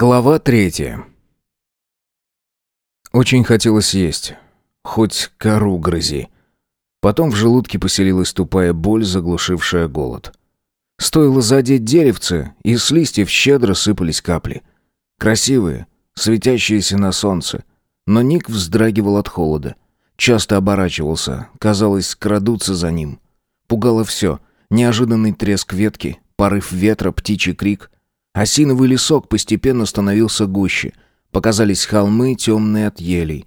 Глава третья. Очень хотелось есть. Хоть кору грызи. Потом в желудке поселилась тупая боль, заглушившая голод. Стоило задеть деревце, и с листьев щедро сыпались капли. Красивые, светящиеся на солнце. Но Ник вздрагивал от холода. Часто оборачивался, казалось, крадутся за ним. Пугало все. Неожиданный треск ветки, порыв ветра, птичий крик — Осиновый лесок постепенно становился гуще. Показались холмы, темные от елей.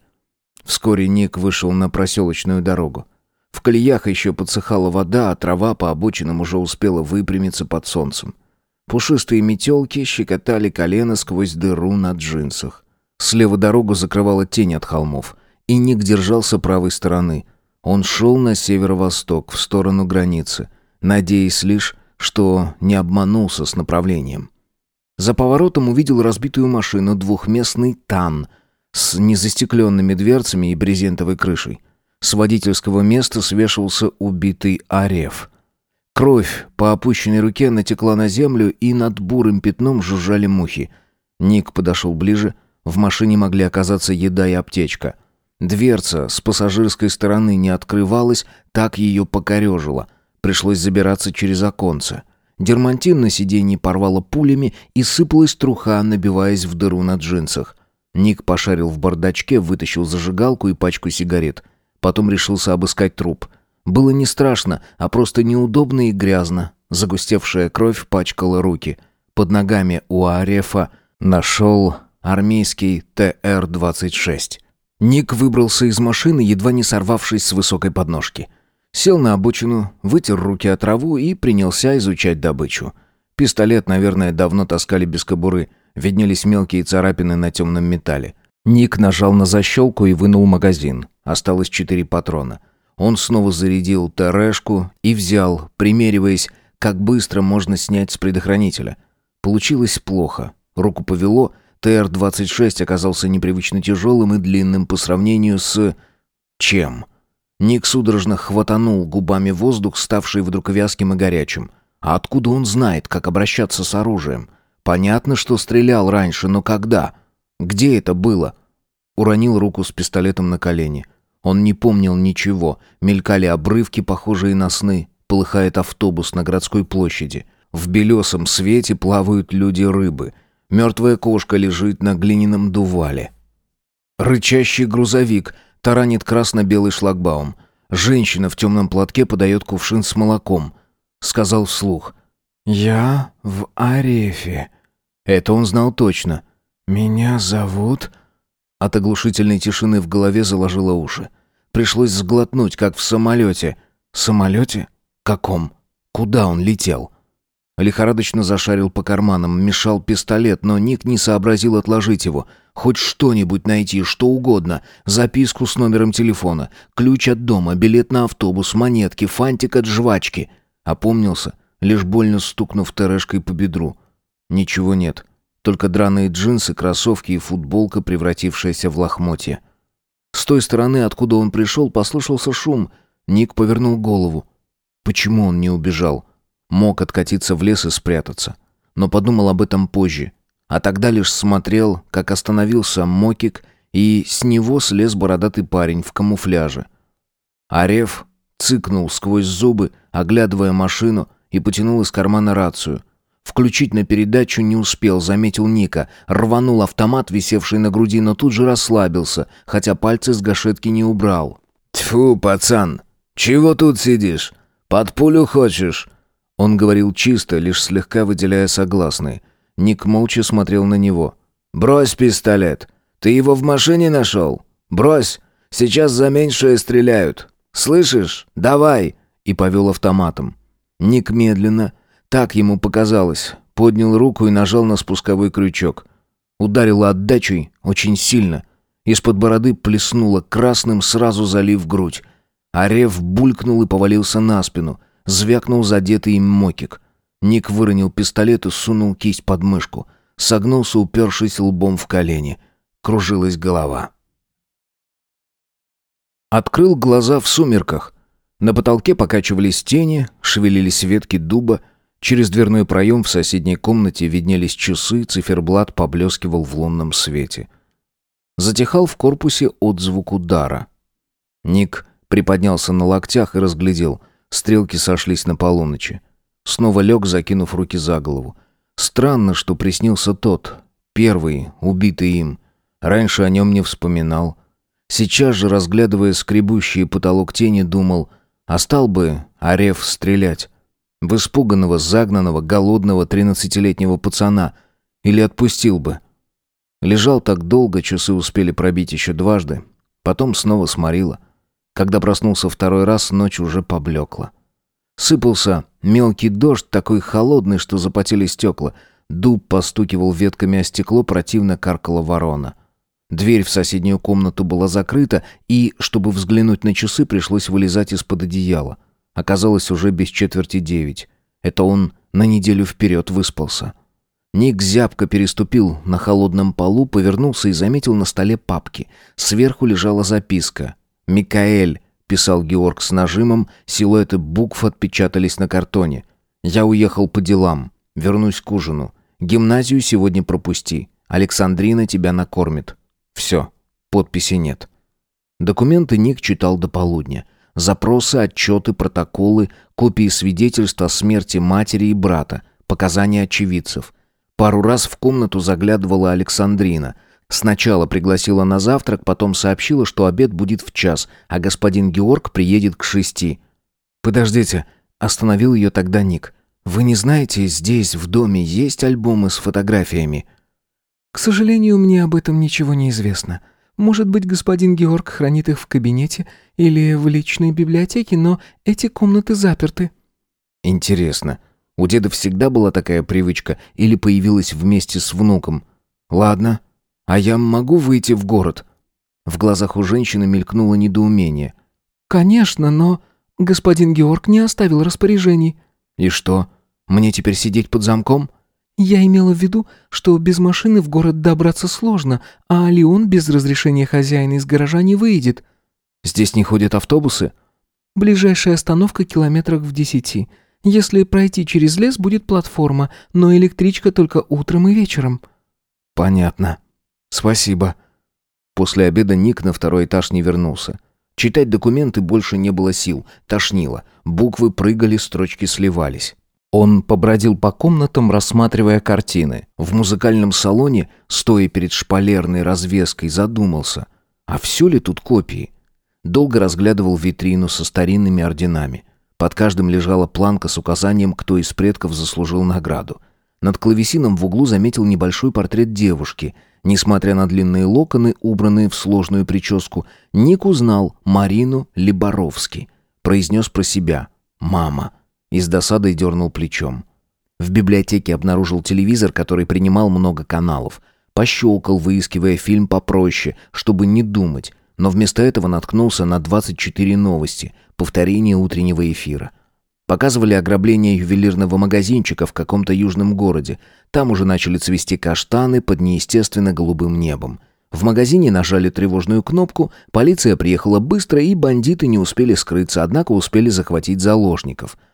Вскоре Ник вышел на проселочную дорогу. В колеях еще подсыхала вода, а трава по обочинам уже успела выпрямиться под солнцем. Пушистые метелки щекотали колено сквозь дыру на джинсах. Слева дорогу закрывала тень от холмов, и Ник держался правой стороны. Он шел на северо-восток, в сторону границы, надеясь лишь, что не обманулся с направлением. За поворотом увидел разбитую машину, двухместный «Тан» с незастекленными дверцами и брезентовой крышей. С водительского места свешивался убитый Ареф. Кровь по опущенной руке натекла на землю, и над бурым пятном жужжали мухи. Ник подошел ближе. В машине могли оказаться еда и аптечка. Дверца с пассажирской стороны не открывалась, так ее покорежило. Пришлось забираться через оконце. Дермантин на сиденье порвало пулями и сыпалась труха, набиваясь в дыру на джинсах. Ник пошарил в бардачке, вытащил зажигалку и пачку сигарет. Потом решился обыскать труп. Было не страшно, а просто неудобно и грязно. Загустевшая кровь пачкала руки. Под ногами у Арефа нашел армейский ТР-26. Ник выбрался из машины, едва не сорвавшись с высокой подножки. — Сел на обочину, вытер руки от траву и принялся изучать добычу. Пистолет, наверное, давно таскали без кобуры. Виднелись мелкие царапины на темном металле. Ник нажал на защелку и вынул магазин. Осталось четыре патрона. Он снова зарядил ТРшку и взял, примериваясь, как быстро можно снять с предохранителя. Получилось плохо. Руку повело, ТР-26 оказался непривычно тяжелым и длинным по сравнению с... чем? Ник судорожно хватанул губами воздух, ставший вдруг вязким и горячим. А откуда он знает, как обращаться с оружием? Понятно, что стрелял раньше, но когда? Где это было? Уронил руку с пистолетом на колени. Он не помнил ничего. Мелькали обрывки, похожие на сны. Полыхает автобус на городской площади. В белесом свете плавают люди-рыбы. Мертвая кошка лежит на глиняном дувале. Рычащий грузовик — Таранит красно-белый шлагбаум. Женщина в темном платке подает кувшин с молоком. Сказал вслух. «Я в Арефе». Это он знал точно. «Меня зовут...» От оглушительной тишины в голове заложило уши. Пришлось сглотнуть, как в самолете. «Самолете? Каком? Куда он летел?» Лихорадочно зашарил по карманам, мешал пистолет, но Ник не сообразил отложить его. Хоть что-нибудь найти, что угодно. Записку с номером телефона, ключ от дома, билет на автобус, монетки, фантик от жвачки. Опомнился, лишь больно стукнув терешкой по бедру. Ничего нет. Только драные джинсы, кроссовки и футболка, превратившаяся в лохмотья. С той стороны, откуда он пришел, послышался шум. Ник повернул голову. Почему он не убежал? Мог откатиться в лес и спрятаться. Но подумал об этом позже. А тогда лишь смотрел, как остановился Мокик, и с него слез бородатый парень в камуфляже. Ареф цыкнул сквозь зубы, оглядывая машину, и потянул из кармана рацию. Включить на передачу не успел, заметил Ника. Рванул автомат, висевший на груди, но тут же расслабился, хотя пальцы с гашетки не убрал. «Тьфу, пацан, чего тут сидишь? Под пулю хочешь?» Он говорил чисто, лишь слегка выделяя согласные. Ник молча смотрел на него. «Брось пистолет. Ты его в машине нашел? Брось. Сейчас за меньшее стреляют. Слышишь? Давай!» И повел автоматом. Ник медленно, так ему показалось, поднял руку и нажал на спусковой крючок. Ударило отдачей очень сильно. Из-под бороды плеснуло красным, сразу залив грудь. Орев булькнул и повалился на спину — Звякнул задетый им мокик. Ник выронил пистолет и сунул кисть под мышку. Согнулся, упершись лбом в колени. Кружилась голова. Открыл глаза в сумерках. На потолке покачивались тени, шевелились ветки дуба. Через дверной проем в соседней комнате виднелись часы, циферблат поблескивал в лунном свете. Затихал в корпусе отзвук удара. Ник приподнялся на локтях и разглядел. Стрелки сошлись на полуночи. Снова лег, закинув руки за голову. Странно, что приснился тот, первый, убитый им. Раньше о нем не вспоминал. Сейчас же, разглядывая скребущий потолок тени, думал, а стал бы Ареф стрелять. В испуганного, загнанного, голодного тринадцатилетнего пацана. Или отпустил бы. Лежал так долго, часы успели пробить еще дважды. Потом снова сморило. Когда проснулся второй раз, ночь уже поблекла. Сыпался мелкий дождь, такой холодный, что запотели стекла. Дуб постукивал ветками о стекло, противно каркала ворона. Дверь в соседнюю комнату была закрыта, и, чтобы взглянуть на часы, пришлось вылезать из-под одеяла. Оказалось уже без четверти девять. Это он на неделю вперед выспался. Ник зябко переступил на холодном полу, повернулся и заметил на столе папки. Сверху лежала записка. «Микаэль», — писал Георг с нажимом, силуэты букв отпечатались на картоне. «Я уехал по делам. Вернусь к ужину. Гимназию сегодня пропусти. Александрина тебя накормит». Все. Подписи нет. Документы Ник читал до полудня. Запросы, отчеты, протоколы, копии свидетельств о смерти матери и брата, показания очевидцев. Пару раз в комнату заглядывала Александрина. Сначала пригласила на завтрак, потом сообщила, что обед будет в час, а господин Георг приедет к шести. «Подождите», — остановил ее тогда Ник. «Вы не знаете, здесь, в доме, есть альбомы с фотографиями?» «К сожалению, мне об этом ничего не известно. Может быть, господин Георг хранит их в кабинете или в личной библиотеке, но эти комнаты заперты». «Интересно, у деда всегда была такая привычка или появилась вместе с внуком? Ладно, а я могу выйти в город?» В глазах у женщины мелькнуло недоумение. «Конечно, но господин Георг не оставил распоряжений». «И что, мне теперь сидеть под замком?» «Я имела в виду, что без машины в город добраться сложно, а Леон без разрешения хозяина из гаража не выйдет». «Здесь не ходят автобусы?» «Ближайшая остановка километрах в десяти. Если пройти через лес, будет платформа, но электричка только утром и вечером». «Понятно. Спасибо». После обеда Ник на второй этаж не вернулся. Читать документы больше не было сил, тошнило. Буквы прыгали, строчки сливались. Он побродил по комнатам, рассматривая картины. В музыкальном салоне, стоя перед шпалерной развеской, задумался. А все ли тут копии? Долго разглядывал витрину со старинными орденами. Под каждым лежала планка с указанием, кто из предков заслужил награду. Над клавесином в углу заметил небольшой портрет девушки. Несмотря на длинные локоны, убранные в сложную прическу, Ник узнал Марину Либоровски. Произнес про себя «Мама». И с досадой дернул плечом. В библиотеке обнаружил телевизор, который принимал много каналов. Пощелкал, выискивая фильм попроще, чтобы не думать, но вместо этого наткнулся на 24 новости, повторение утреннего эфира. Показывали ограбление ювелирного магазинчика в каком-то южном городе. Там уже начали цвести каштаны под неестественно голубым небом. В магазине нажали тревожную кнопку, полиция приехала быстро, и бандиты не успели скрыться, однако успели захватить заложников –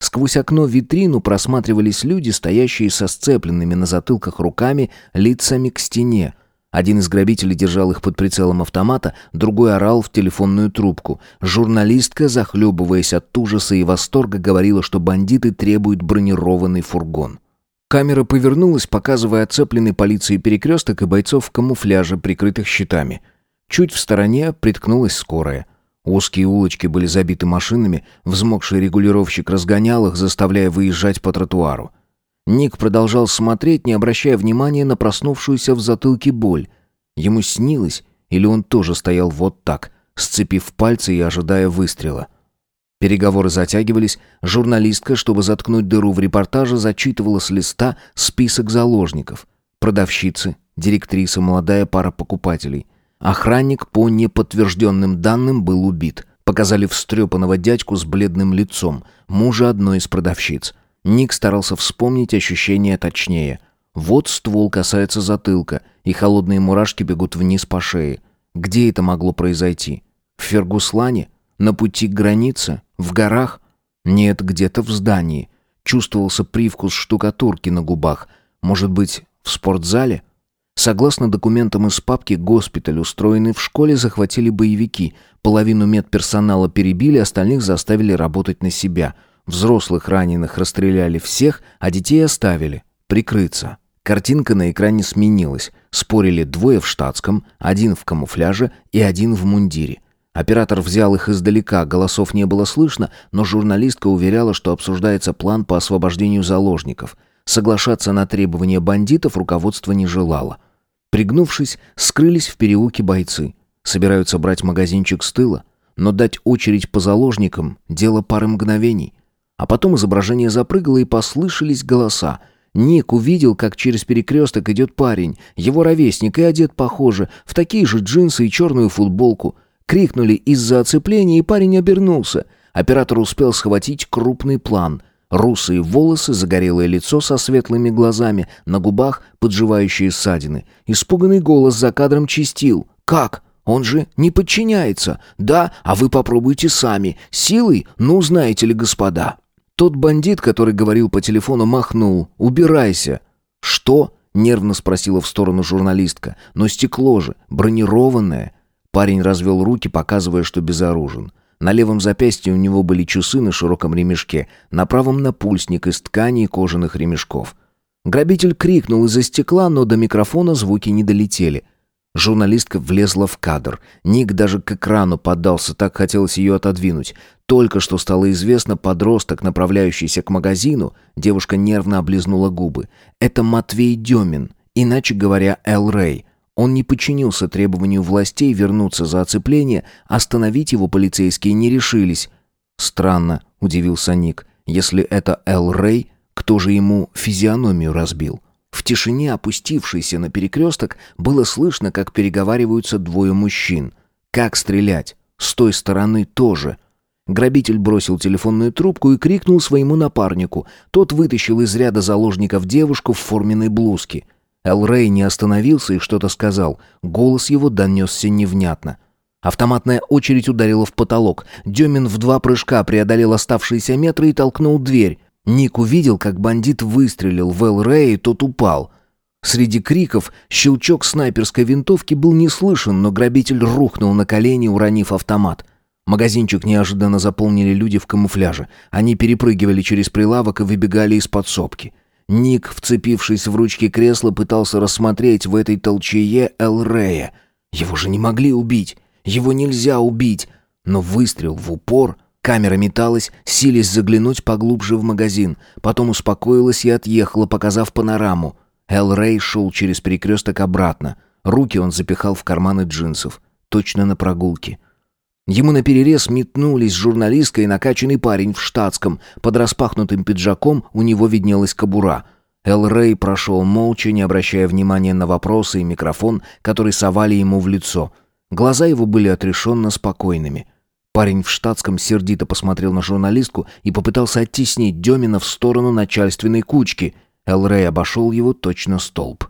Сквозь окно витрину просматривались люди, стоящие со сцепленными на затылках руками, лицами к стене. Один из грабителей держал их под прицелом автомата, другой орал в телефонную трубку. Журналистка, захлебываясь от ужаса и восторга, говорила, что бандиты требуют бронированный фургон. Камера повернулась, показывая оцепленный полицией перекресток и бойцов в камуфляже, прикрытых щитами. Чуть в стороне приткнулась скорая. Узкие улочки были забиты машинами, взмокший регулировщик разгонял их, заставляя выезжать по тротуару. Ник продолжал смотреть, не обращая внимания на проснувшуюся в затылке боль. Ему снилось, или он тоже стоял вот так, сцепив пальцы и ожидая выстрела. Переговоры затягивались, журналистка, чтобы заткнуть дыру в репортаже, зачитывала с листа список заложников. Продавщицы, директриса, молодая пара покупателей. Охранник по неподтвержденным данным был убит. Показали встрепанного дядьку с бледным лицом, мужа одной из продавщиц. Ник старался вспомнить ощущение точнее. Вот ствол касается затылка, и холодные мурашки бегут вниз по шее. Где это могло произойти? В Фергуслане? На пути к границе? В горах? Нет, где-то в здании. Чувствовался привкус штукатурки на губах. Может быть, в спортзале? Согласно документам из папки, госпиталь, устроенный в школе, захватили боевики. Половину медперсонала перебили, остальных заставили работать на себя. Взрослых раненых расстреляли всех, а детей оставили. Прикрыться. Картинка на экране сменилась. Спорили двое в штатском, один в камуфляже и один в мундире. Оператор взял их издалека, голосов не было слышно, но журналистка уверяла, что обсуждается план по освобождению заложников. Соглашаться на требования бандитов руководство не желало. Пригнувшись, скрылись в переулке бойцы. Собираются брать магазинчик с тыла, но дать очередь по заложникам – дело пары мгновений. А потом изображение запрыгало и послышались голоса – Ник увидел, как через перекресток идет парень, его ровесник и одет похоже, в такие же джинсы и черную футболку. Крикнули из-за оцепления, и парень обернулся. Оператор успел схватить крупный план. Русые волосы, загорелое лицо со светлыми глазами, на губах подживающие ссадины. Испуганный голос за кадром чистил. «Как? Он же не подчиняется. Да, а вы попробуйте сами. Силой? Ну, знаете ли, господа». Тот бандит, который говорил по телефону, махнул. «Убирайся!» «Что?» — нервно спросила в сторону журналистка. «Но стекло же, бронированное!» Парень развел руки, показывая, что безоружен. На левом запястье у него были часы на широком ремешке, на правом напульсник из ткани и кожаных ремешков. Грабитель крикнул из-за стекла, но до микрофона звуки не долетели. Журналистка влезла в кадр. Ник даже к экрану поддался, так хотелось ее отодвинуть. Только что стало известно, подросток, направляющийся к магазину, девушка нервно облизнула губы. Это Матвей Демин, иначе говоря, Эл Рэй. Он не подчинился требованию властей вернуться за оцепление, остановить его полицейские не решились. «Странно», — удивился Ник. «Если это Эл Рэй, кто же ему физиономию разбил?» В тишине, опустившейся на перекресток, было слышно, как переговариваются двое мужчин. Как стрелять? С той стороны тоже. Грабитель бросил телефонную трубку и крикнул своему напарнику. Тот вытащил из ряда заложников девушку в форменной блузке. Эл Рэй не остановился и что-то сказал. Голос его донесся невнятно. Автоматная очередь ударила в потолок. Демин в два прыжка преодолел оставшиеся метры и толкнул дверь. Ник увидел, как бандит выстрелил в Эл Рэй, и тот упал. Среди криков щелчок снайперской винтовки был не слышен, но грабитель рухнул на колени, уронив автомат. Магазинчик неожиданно заполнили люди в камуфляже. Они перепрыгивали через прилавок и выбегали из подсобки. Ник, вцепившись в ручки кресла, пытался рассмотреть в этой толчее Эл Рея. Его же не могли убить. Его нельзя убить. Но выстрел в упор Камера металась, силясь заглянуть поглубже в магазин. Потом успокоилась и отъехала, показав панораму. Эл Рэй шел через перекресток обратно. Руки он запихал в карманы джинсов. Точно на прогулке. Ему наперерез метнулись журналистка и накачанный парень в штатском. Под распахнутым пиджаком у него виднелась кобура. Эл Рэй прошел молча, не обращая внимания на вопросы и микрофон, который совали ему в лицо. Глаза его были отрешенно спокойными. Парень в штатском сердито посмотрел на журналистку и попытался оттеснить Демина в сторону начальственной кучки. Эл Рэй обошел его точно столб.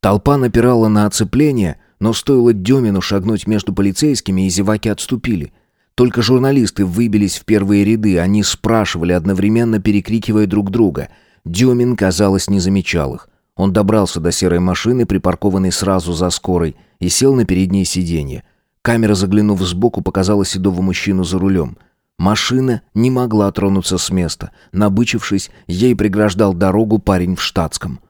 Толпа напирала на оцепление, но стоило Демину шагнуть между полицейскими, и зеваки отступили. Только журналисты выбились в первые ряды, они спрашивали, одновременно перекрикивая друг друга. Демин, казалось, не замечал их. Он добрался до серой машины, припаркованной сразу за скорой, и сел на переднее сиденье. Камера, заглянув сбоку, показала седого мужчину за рулем. Машина не могла тронуться с места. Набычившись, ей преграждал дорогу парень в штатском.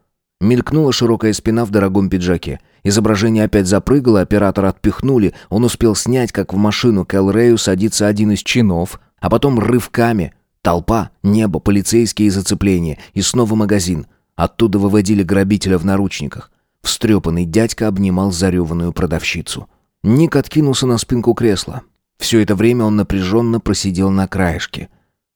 Мелькнула широкая спина в дорогом пиджаке. Изображение опять запрыгало, оператора отпихнули. Он успел снять, как в машину к Элрею садится один из чинов, а потом рывками. Толпа, небо, полицейские и зацепления. И снова магазин. Оттуда выводили грабителя в наручниках. Встрепанный дядька обнимал зареванную продавщицу. Ник откинулся на спинку кресла. Все это время он напряженно просидел на краешке.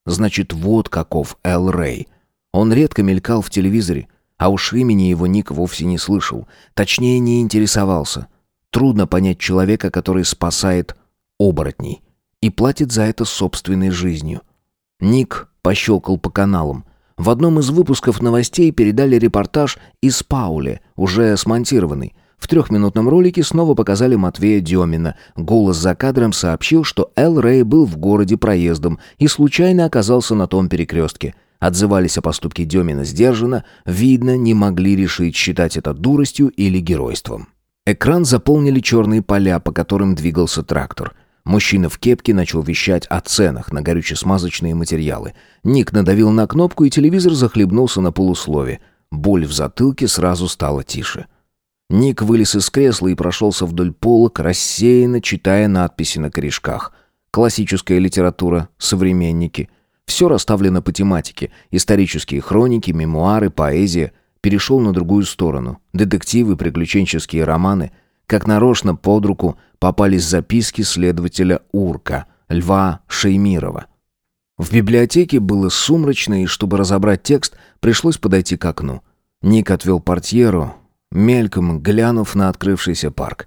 Значит, вот каков Эл Рэй. Он редко мелькал в телевизоре, а уж имени его Ник вовсе не слышал. Точнее, не интересовался. Трудно понять человека, который спасает оборотней и платит за это собственной жизнью. Ник пощелкал по каналам. В одном из выпусков новостей передали репортаж из Пауле, уже смонтированный. В трехминутном ролике снова показали Матвея Демина. Голос за кадром сообщил, что Эл Рэй был в городе проездом и случайно оказался на том перекрестке. отзывались о поступке Демина сдержанно, видно, не могли решить, считать это дуростью или геройством. Экран заполнили черные поля, по которым двигался трактор. Мужчина в кепке начал вещать о ценах на горюче-смазочные материалы. Ник надавил на кнопку, и телевизор захлебнулся на полуслове. Боль в затылке сразу стала тише. Ник вылез из кресла и прошелся вдоль полок, рассеянно читая надписи на корешках. Классическая литература, современники. Все расставлено по тематике. Исторические хроники, мемуары, поэзия. Перешел на другую сторону. Детективы, приключенческие романы. Как нарочно под руку попались записки следователя Урка, Льва Шеймирова. В библиотеке было сумрачно, и чтобы разобрать текст, пришлось подойти к окну. Ник отвел портьеру, мельком глянув на открывшийся парк.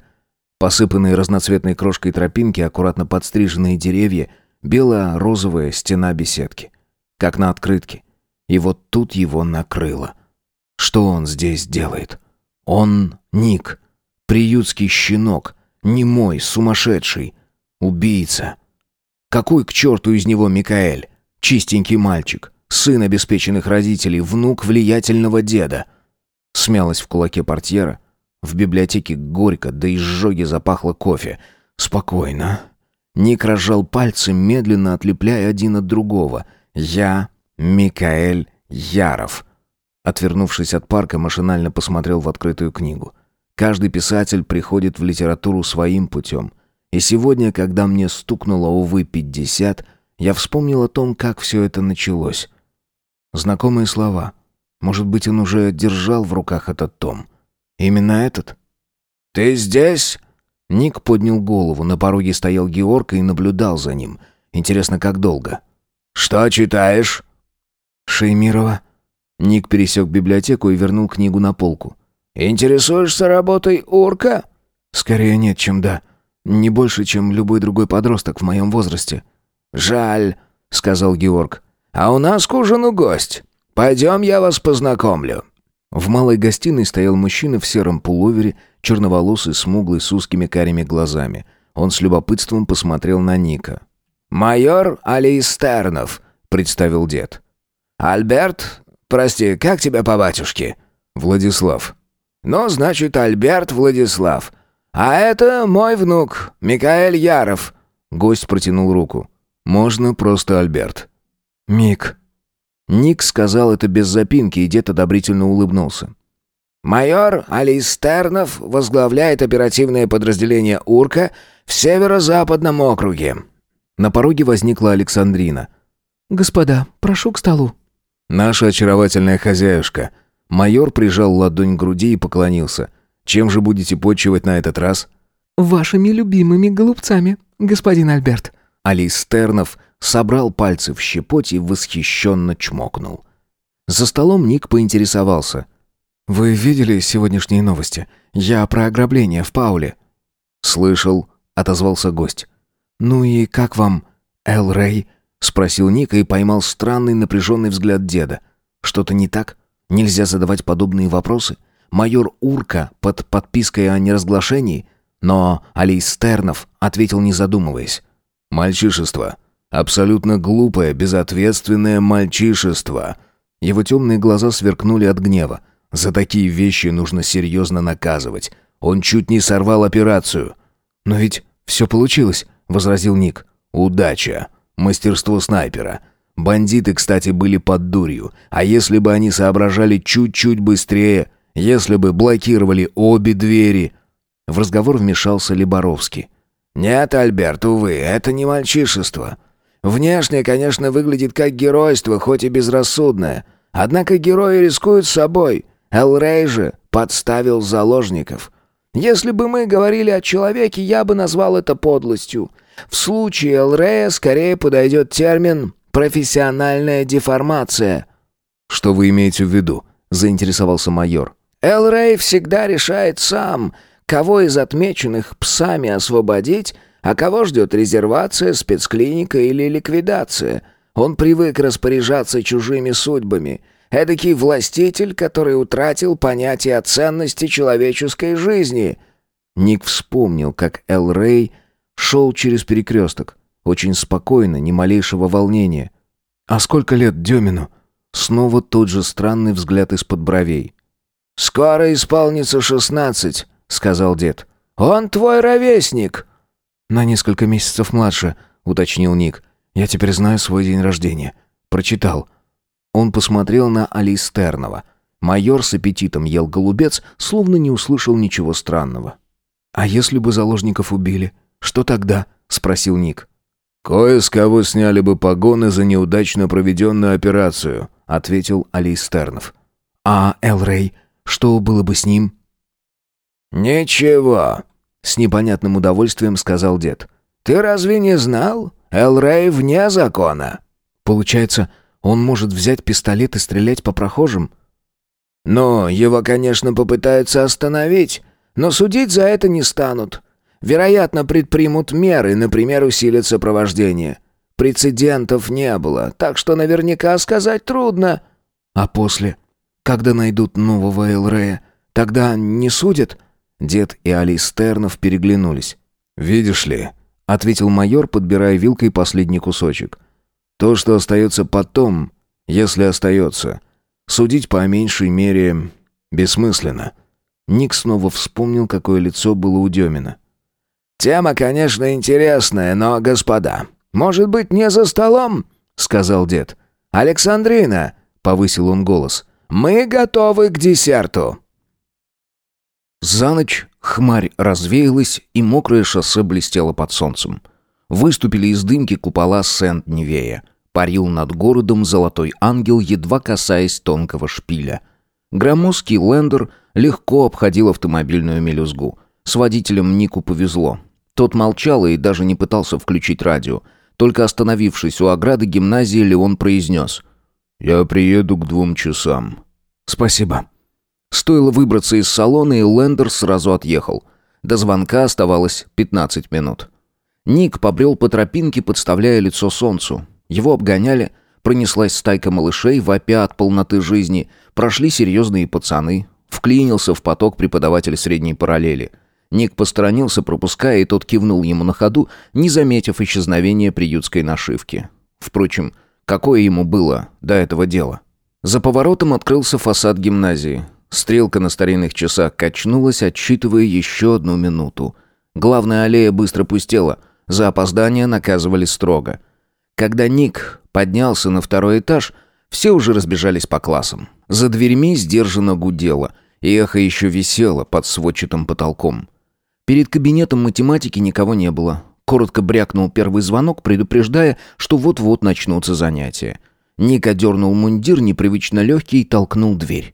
Посыпанные разноцветной крошкой тропинки, аккуратно подстриженные деревья, бело-розовая стена беседки. Как на открытке. И вот тут его накрыло. Что он здесь делает? Он Ник, приютский щенок, немой, сумасшедший, убийца. Какой к черту из него Микаэль? Чистенький мальчик, сын обеспеченных родителей, внук влиятельного деда — Смялась в кулаке портьера. В библиотеке горько, да и сжоги запахло кофе. Спокойно. Ник разжал пальцы, медленно отлепляя один от другого. «Я Микаэль Яров». Отвернувшись от парка, машинально посмотрел в открытую книгу. Каждый писатель приходит в литературу своим путем. И сегодня, когда мне стукнуло, увы, пятьдесят, я вспомнил о том, как все это началось. Знакомые слова. Может быть, он уже держал в руках этот том. Именно этот? «Ты здесь?» Ник поднял голову. На пороге стоял Георг и наблюдал за ним. Интересно, как долго. «Что читаешь?» «Шеймирова». Ник пересек библиотеку и вернул книгу на полку. «Интересуешься работой Урка?» «Скорее нет, чем да. Не больше, чем любой другой подросток в моем возрасте». «Жаль», — сказал Георг. «А у нас к ужину гость. «Пойдем, я вас познакомлю». В малой гостиной стоял мужчина в сером пуловере, черноволосый, смуглый, с узкими карими глазами. Он с любопытством посмотрел на Ника. «Майор Алистернов», — представил дед. «Альберт? Прости, как тебя по батюшке?» «Владислав». «Ну, значит, Альберт Владислав. А это мой внук, Микаэль Яров». Гость протянул руку. «Можно просто Альберт». «Мик», Ник сказал это без запинки, и дед одобрительно улыбнулся. «Майор Алистернов возглавляет оперативное подразделение «Урка» в северо-западном округе». На пороге возникла Александрина. «Господа, прошу к столу». «Наша очаровательная хозяюшка». Майор прижал ладонь к груди и поклонился. «Чем же будете почивать на этот раз?» «Вашими любимыми голубцами, господин Альберт». Алистернов собрал пальцы в щепоть и восхищенно чмокнул. За столом Ник поинтересовался. «Вы видели сегодняшние новости? Я про ограбление в Пауле». «Слышал», — отозвался гость. «Ну и как вам, Эл Рэй?» — спросил Ник и поймал странный напряженный взгляд деда. «Что-то не так? Нельзя задавать подобные вопросы? Майор Урка под подпиской о неразглашении?» Но Алей Стернов ответил, не задумываясь. «Мальчишество. Абсолютно глупое, безответственное мальчишество. Его темные глаза сверкнули от гнева. За такие вещи нужно серьезно наказывать. Он чуть не сорвал операцию. «Но ведь все получилось», — возразил Ник. «Удача. Мастерство снайпера. Бандиты, кстати, были под дурью. А если бы они соображали чуть-чуть быстрее, если бы блокировали обе двери...» В разговор вмешался Леборовский. «Нет, Альберт, увы, это не мальчишество. Внешне, конечно, выглядит как геройство, хоть и безрассудное. Однако герои рискуют собой. Эл Рей же подставил заложников. Если бы мы говорили о человеке, я бы назвал это подлостью. В случае Эл Рея скорее подойдет термин «профессиональная деформация». «Что вы имеете в виду?» – заинтересовался майор. Эл Рей всегда решает сам, кого из отмеченных псами освободить, а кого ждет резервация, спецклиника или ликвидация? Он привык распоряжаться чужими судьбами. Эдакий властитель, который утратил понятие о ценности человеческой жизни. Ник вспомнил, как Эл Рэй шел через перекресток. Очень спокойно, ни малейшего волнения. «А сколько лет Демину?» Снова тот же странный взгляд из-под бровей. «Скоро исполнится шестнадцать», — сказал дед. «Он твой ровесник». «На несколько месяцев младше», — уточнил Ник. «Я теперь знаю свой день рождения. Прочитал». Он посмотрел на Алистернова. Майор с аппетитом ел голубец, словно не услышал ничего странного. «А если бы заложников убили? Что тогда?» — спросил Ник. «Кое с кого сняли бы погоны за неудачно проведенную операцию», — ответил Алистернов. «А Элрей? Что было бы с ним?» «Ничего», — с непонятным удовольствием сказал дед. «Ты разве не знал? Элрей вне закона». «Получается, он может взять пистолет и стрелять по прохожим?» «Ну, его, конечно, попытаются остановить, но судить за это не станут. Вероятно, предпримут меры, например, усилят сопровождение. Прецедентов не было, так что наверняка сказать трудно». «А после? Когда найдут нового Элрея? Тогда не судят?» Дед и Али Стернов переглянулись. «Видишь ли», — ответил майор, подбирая вилкой последний кусочек. «То, что остается потом, если остается, судить по меньшей мере бессмысленно». Ник снова вспомнил, какое лицо было у Демина. «Тема, конечно, интересная, но, господа, может быть, не за столом?» — сказал дед. «Александрина!» — повысил он голос. «Мы готовы к десерту!» За ночь хмарь развеялась, и мокрое шоссе блестело под солнцем. Выступили из дымки купола Сент-Невея. Парил над городом золотой ангел, едва касаясь тонкого шпиля. Громоздкий лендер легко обходил автомобильную мелюзгу. С водителем Нику повезло. Тот молчал и даже не пытался включить радио. Только остановившись у ограды гимназии, Леон произнес. «Я приеду к двум часам». «Спасибо». Стоило выбраться из салона, и Лендер сразу отъехал. До звонка оставалось 15 минут. Ник побрел по тропинке, подставляя лицо солнцу. Его обгоняли, пронеслась стайка малышей, вопя от полноты жизни, прошли серьезные пацаны, вклинился в поток преподаватель средней параллели – Ник посторонился, пропуская, и тот кивнул ему на ходу, не заметив исчезновения приютской нашивки. Впрочем, какое ему было до этого дела? За поворотом открылся фасад гимназии. Стрелка на старинных часах качнулась, отсчитывая еще одну минуту. Главная аллея быстро пустела, за опоздание наказывали строго. Когда Ник поднялся на второй этаж, все уже разбежались по классам. За дверьми сдержанно гудело, и эхо еще висело под сводчатым потолком. Перед кабинетом математики никого не было. Коротко брякнул первый звонок, предупреждая, что вот-вот начнутся занятия. Ник одернул мундир, непривычно легкий, и толкнул дверь.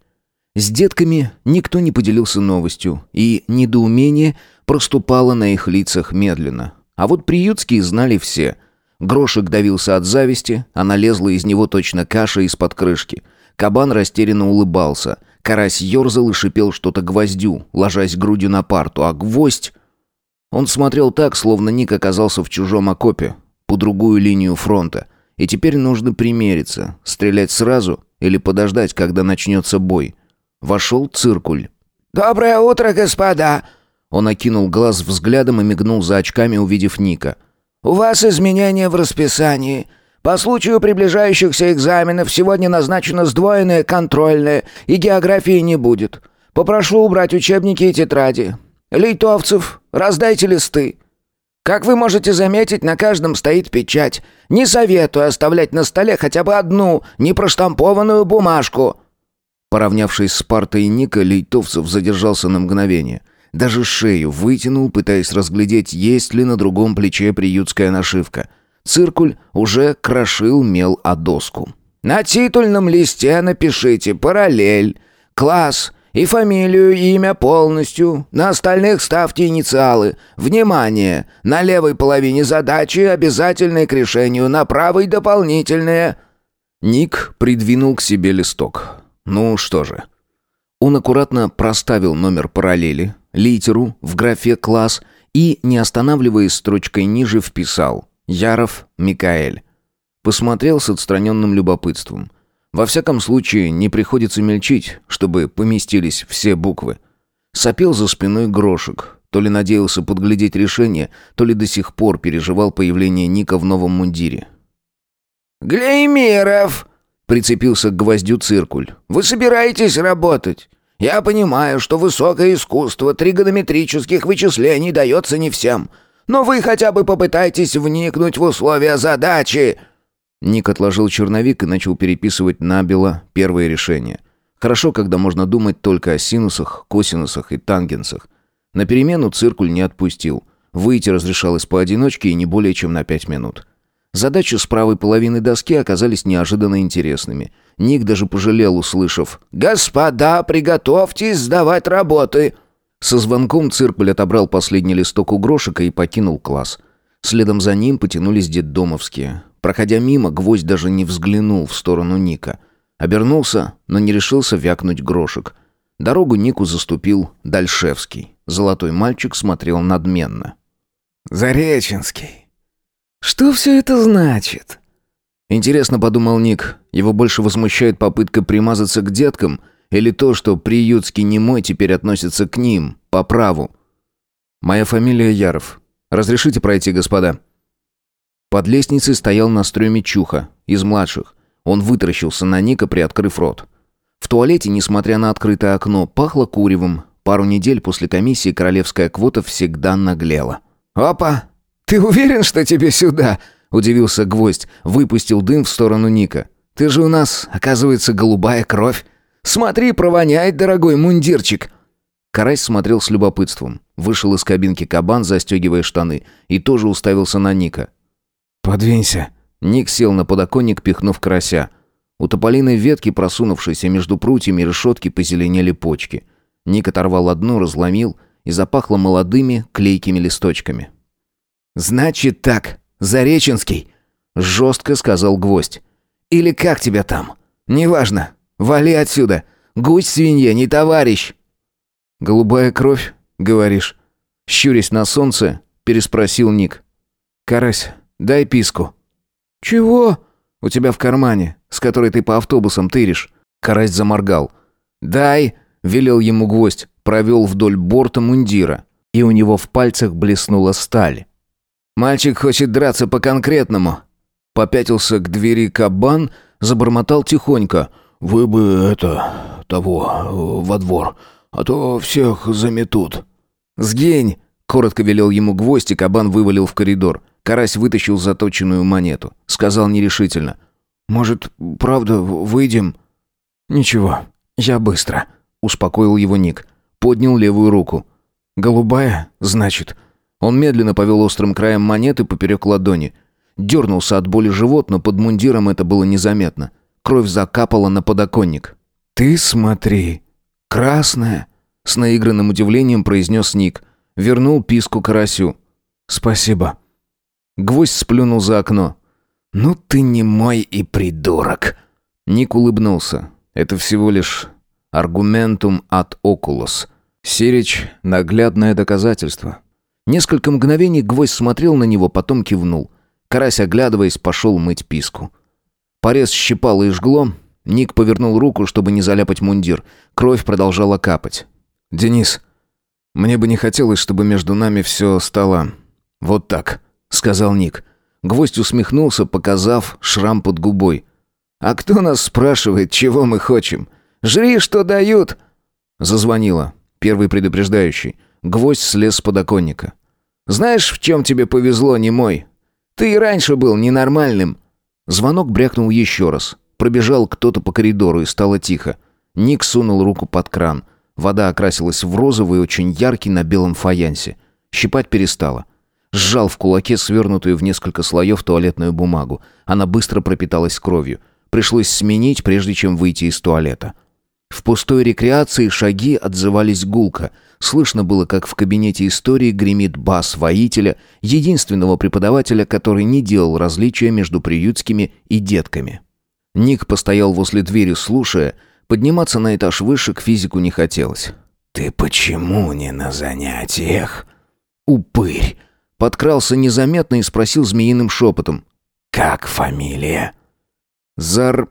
С детками никто не поделился новостью, и недоумение проступало на их лицах медленно. А вот приютские знали все. Грошек давился от зависти, она лезла из него точно каша из-под крышки. Кабан растерянно улыбался — Карась ерзал и шипел что-то гвоздю, ложась грудью на парту, а гвоздь... Он смотрел так, словно Ник оказался в чужом окопе, по другую линию фронта. И теперь нужно примериться, стрелять сразу или подождать, когда начнется бой. Вошел циркуль. «Доброе утро, господа!» Он окинул глаз взглядом и мигнул за очками, увидев Ника. «У вас изменения в расписании. По случаю приближающихся экзаменов сегодня назначено сдвоенное контрольное, и географии не будет. Попрошу убрать учебники и тетради. Лейтовцев, раздайте листы. Как вы можете заметить, на каждом стоит печать. Не советую оставлять на столе хотя бы одну непроштампованную бумажку». Поравнявшись с партой Ника, Лейтовцев задержался на мгновение. Даже шею вытянул, пытаясь разглядеть, есть ли на другом плече приютская нашивка – Циркуль уже крошил мел о доску. «На титульном листе напишите «параллель», «класс» и фамилию и имя полностью. На остальных ставьте инициалы. Внимание! На левой половине задачи обязательные к решению, на правой дополнительные». Ник придвинул к себе листок. Ну что же. Он аккуратно проставил номер параллели, литеру в графе «класс» и, не останавливаясь строчкой ниже, вписал Яров Микаэль. Посмотрел с отстраненным любопытством. Во всяком случае, не приходится мельчить, чтобы поместились все буквы. Сопел за спиной грошек. То ли надеялся подглядеть решение, то ли до сих пор переживал появление Ника в новом мундире. «Глеймиров!» — прицепился к гвоздю циркуль. «Вы собираетесь работать? Я понимаю, что высокое искусство тригонометрических вычислений дается не всем, но вы хотя бы попытайтесь вникнуть в условия задачи». Ник отложил черновик и начал переписывать набело первое решение. Хорошо, когда можно думать только о синусах, косинусах и тангенсах. На перемену циркуль не отпустил. Выйти разрешалось поодиночке и не более чем на пять минут. Задачи с правой половины доски оказались неожиданно интересными. Ник даже пожалел, услышав «Господа, приготовьтесь сдавать работы!» Со звонком циркуль отобрал последний листок у грошика и покинул класс. Следом за ним потянулись детдомовские. Проходя мимо, гвоздь даже не взглянул в сторону Ника. Обернулся, но не решился вякнуть грошек. Дорогу Нику заступил Дальшевский. Золотой мальчик смотрел надменно. «Зареченский, что все это значит?» Интересно, подумал Ник, его больше возмущает попытка примазаться к деткам или то, что приютский немой теперь относится к ним, по праву. «Моя фамилия Яров. Разрешите пройти, господа?» Под лестницей стоял на стреме Чуха, из младших. Он вытаращился на Ника, приоткрыв рот. В туалете, несмотря на открытое окно, пахло куревом. Пару недель после комиссии королевская квота всегда наглела. «Опа! Ты уверен, что тебе сюда?» – удивился гвоздь, выпустил дым в сторону Ника. «Ты же у нас, оказывается, голубая кровь. Смотри, провоняет, дорогой мундирчик!» Карась смотрел с любопытством. Вышел из кабинки кабан, застегивая штаны, и тоже уставился на Ника. «Подвинься». Ник сел на подоконник, пихнув карася. У тополиной ветки, просунувшейся между прутьями решетки, позеленели почки. Ник оторвал одну, разломил, и запахло молодыми клейкими листочками. «Значит так, Зареченский», — жестко сказал гвоздь. «Или как тебя там? Неважно. Вали отсюда. Гусь свинья, не товарищ». «Голубая кровь, говоришь?» Щурясь на солнце, переспросил Ник. «Карась, Дай писку». «Чего?» «У тебя в кармане, с которой ты по автобусам тыришь». Карась заморгал. «Дай!» — велел ему гвоздь, провел вдоль борта мундира. И у него в пальцах блеснула сталь. «Мальчик хочет драться по-конкретному». Попятился к двери кабан, забормотал тихонько. «Вы бы это... того... во двор, а то всех заметут». «Сгинь!» — коротко велел ему гвоздь, и кабан вывалил в коридор. Карась вытащил заточенную монету. Сказал нерешительно. «Может, правда, выйдем?» «Ничего, я быстро», — успокоил его Ник. Поднял левую руку. «Голубая, значит». Он медленно повел острым краем монеты поперек ладони. Дернулся от боли живот, но под мундиром это было незаметно. Кровь закапала на подоконник. «Ты смотри, красная!» С наигранным удивлением произнес Ник. Вернул писку карасю. «Спасибо». Гвоздь сплюнул за окно. «Ну ты не мой и придурок!» Ник улыбнулся. Это всего лишь аргументум от окулус. Сирич — наглядное доказательство. Несколько мгновений гвоздь смотрел на него, потом кивнул. Карась, оглядываясь, пошел мыть писку. Порез щипало и жгло. Ник повернул руку, чтобы не заляпать мундир. Кровь продолжала капать. «Денис, мне бы не хотелось, чтобы между нами все стало вот так», сказал Ник. Гвоздь усмехнулся, показав шрам под губой. «А кто нас спрашивает, чего мы хотим? Жри, что дают!» Зазвонила. Первый предупреждающий. Гвоздь слез с подоконника. «Знаешь, в чем тебе повезло, не мой? Ты и раньше был ненормальным». Звонок брякнул еще раз. Пробежал кто-то по коридору и стало тихо. Ник сунул руку под кран. Вода окрасилась в розовый, очень яркий на белом фаянсе. Щипать перестала. Сжал в кулаке свернутую в несколько слоев туалетную бумагу. Она быстро пропиталась кровью. Пришлось сменить, прежде чем выйти из туалета. В пустой рекреации шаги отзывались гулко. Слышно было, как в кабинете истории гремит бас воителя, единственного преподавателя, который не делал различия между приютскими и детками. Ник постоял возле двери, слушая. Подниматься на этаж выше к физику не хотелось. «Ты почему не на занятиях?» «Упырь!» Подкрался незаметно и спросил змеиным шепотом. «Как фамилия?» «Зар...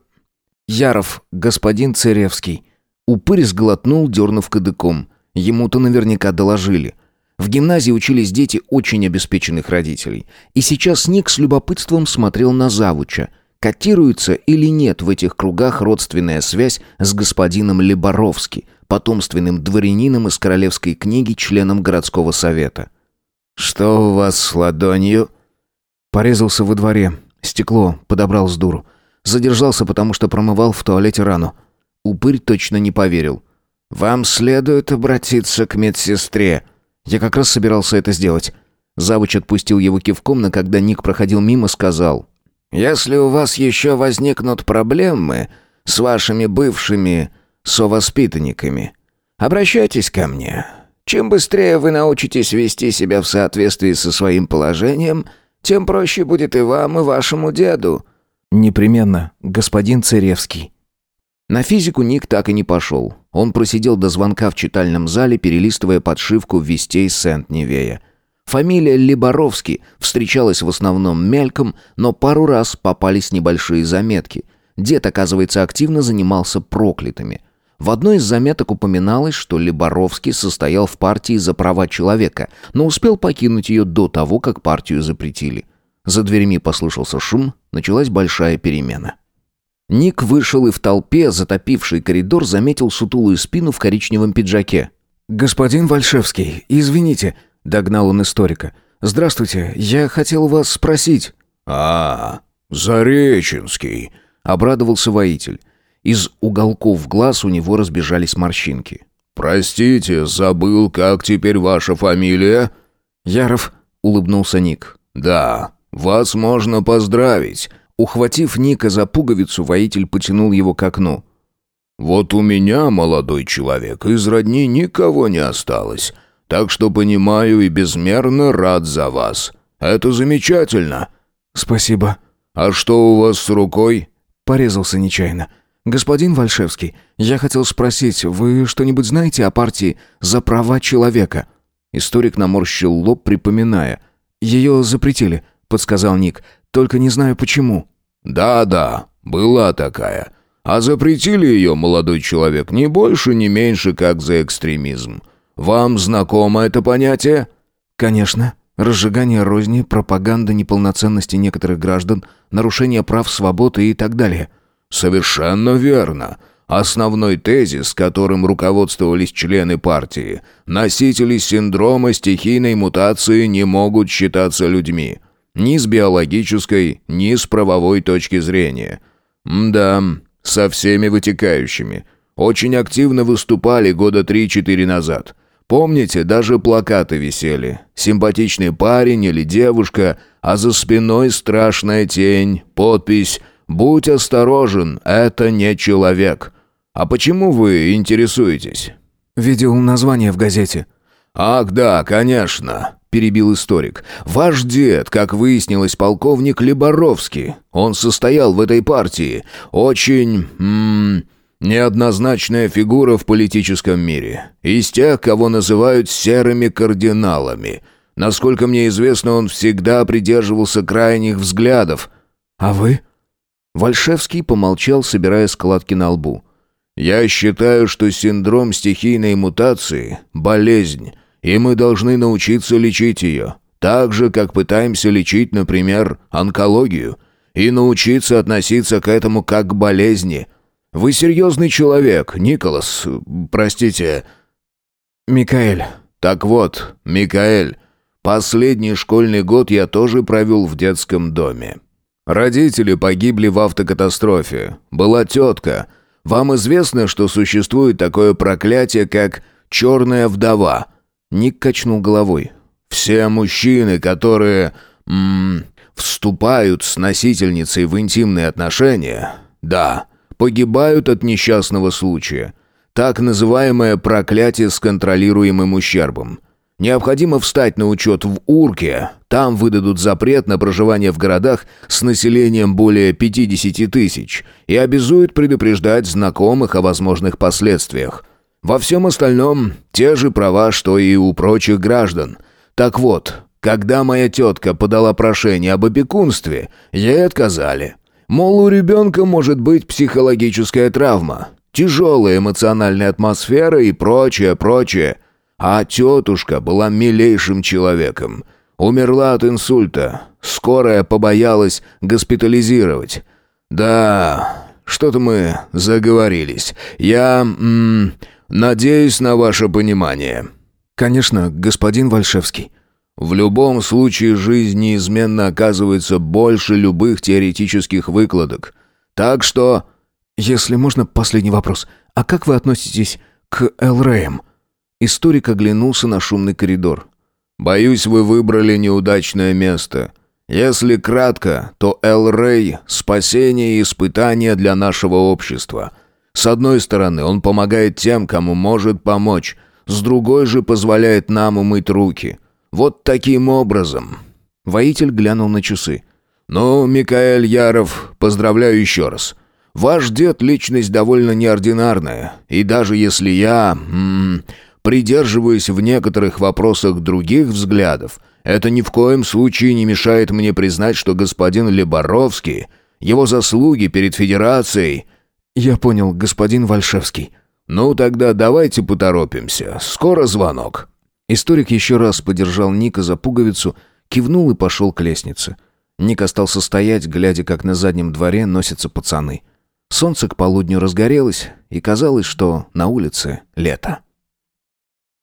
Яров, господин Церевский». Упырь сглотнул, дернув кадыком. Ему-то наверняка доложили. В гимназии учились дети очень обеспеченных родителей. И сейчас Ник с любопытством смотрел на завуча. Котируется или нет в этих кругах родственная связь с господином Леборовски, потомственным дворянином из королевской книги, членом городского совета? «Что у вас с ладонью?» Порезался во дворе. Стекло подобрал с дуру. Задержался, потому что промывал в туалете рану. Упырь точно не поверил. «Вам следует обратиться к медсестре». Я как раз собирался это сделать. Завуч отпустил его кивком, но когда Ник проходил мимо, сказал. «Если у вас еще возникнут проблемы с вашими бывшими совоспитанниками, обращайтесь ко мне. Чем быстрее вы научитесь вести себя в соответствии со своим положением, тем проще будет и вам, и вашему деду». «Непременно, господин Церевский». На физику Ник так и не пошел. Он просидел до звонка в читальном зале, перелистывая подшивку вестей Сент-Невея. Фамилия Либоровский встречалась в основном мельком, но пару раз попались небольшие заметки. Дед, оказывается, активно занимался проклятыми. В одной из заметок упоминалось, что Либоровский состоял в партии за права человека, но успел покинуть ее до того, как партию запретили. За дверями послышался шум, началась большая перемена. Ник вышел и в толпе, затопивший коридор, заметил сутулую спину в коричневом пиджаке. «Господин Вальшевский, извините», — догнал он историка. «Здравствуйте, я хотел вас спросить». «А, Зареченский», — обрадовался воитель. Из уголков глаз у него разбежались морщинки. «Простите, забыл, как теперь ваша фамилия?» «Яров», — улыбнулся Ник. «Да, вас можно поздравить. Ухватив Ника за пуговицу, воитель потянул его к окну. «Вот у меня, молодой человек, из родни никого не осталось, так что понимаю и безмерно рад за вас. Это замечательно». «Спасибо». «А что у вас с рукой?» Порезался нечаянно. «Господин Вальшевский, я хотел спросить, вы что-нибудь знаете о партии «За права человека»?» Историк наморщил лоб, припоминая. «Ее запретили», — подсказал Ник. Только не знаю почему». «Да-да, была такая. А запретили ее, молодой человек, не больше, не меньше, как за экстремизм. Вам знакомо это понятие?» «Конечно. Разжигание розни, пропаганда неполноценности некоторых граждан, нарушение прав, свободы и так далее». «Совершенно верно. Основной тезис, которым руководствовались члены партии, носители синдрома стихийной мутации не могут считаться людьми». Ни с биологической, ни с правовой точки зрения. да, со всеми вытекающими. Очень активно выступали года 3-4 назад. Помните, даже плакаты висели. Симпатичный парень или девушка, а за спиной страшная тень, подпись «Будь осторожен, это не человек». А почему вы интересуетесь? Видел название в газете. Ах да, конечно перебил историк. «Ваш дед, как выяснилось, полковник Леборовский. Он состоял в этой партии. Очень... М неоднозначная фигура в политическом мире. Из тех, кого называют серыми кардиналами. Насколько мне известно, он всегда придерживался крайних взглядов. А вы?» Вальшевский помолчал, собирая складки на лбу. «Я считаю, что синдром стихийной мутации – болезнь» и мы должны научиться лечить ее, так же, как пытаемся лечить, например, онкологию, и научиться относиться к этому как к болезни. Вы серьезный человек, Николас, простите...» «Микаэль». «Так вот, Микаэль, последний школьный год я тоже провел в детском доме. Родители погибли в автокатастрофе. Была тетка. Вам известно, что существует такое проклятие, как «черная вдова»?» Ник качнул головой. «Все мужчины, которые... М -м, вступают с носительницей в интимные отношения, да, погибают от несчастного случая. Так называемое проклятие с контролируемым ущербом. Необходимо встать на учет в Урке, там выдадут запрет на проживание в городах с населением более 50 тысяч и обязуют предупреждать знакомых о возможных последствиях. Во всем остальном те же права, что и у прочих граждан. Так вот, когда моя тетка подала прошение об опекунстве, ей отказали. Мол, у ребенка может быть психологическая травма, тяжелая эмоциональная атмосфера и прочее, прочее. А тетушка была милейшим человеком. Умерла от инсульта. Скорая побоялась госпитализировать. «Да, что-то мы заговорились. Я... М, надеюсь на ваше понимание». «Конечно, господин Вальшевский». В любом случае жизнь неизменно оказывается больше любых теоретических выкладок. Так что... Если можно, последний вопрос. А как вы относитесь к Элреям? Историк оглянулся на шумный коридор. «Боюсь, вы выбрали неудачное место. Если кратко, то Эл-Рэй — спасение и испытание для нашего общества. С одной стороны, он помогает тем, кому может помочь, с другой же позволяет нам умыть руки. Вот таким образом. Воитель глянул на часы. «Ну, Микаэль Яров, поздравляю еще раз. Ваш дед — личность довольно неординарная, и даже если я... М -м, придерживаюсь в некоторых вопросах других взглядов, это ни в коем случае не мешает мне признать, что господин Леборовский, его заслуги перед Федерацией...» «Я понял, господин Вальшевский». «Ну, тогда давайте поторопимся. Скоро звонок». Историк еще раз подержал Ника за пуговицу, кивнул и пошел к лестнице. Ник остался стоять, глядя, как на заднем дворе носятся пацаны. Солнце к полудню разгорелось, и казалось, что на улице лето.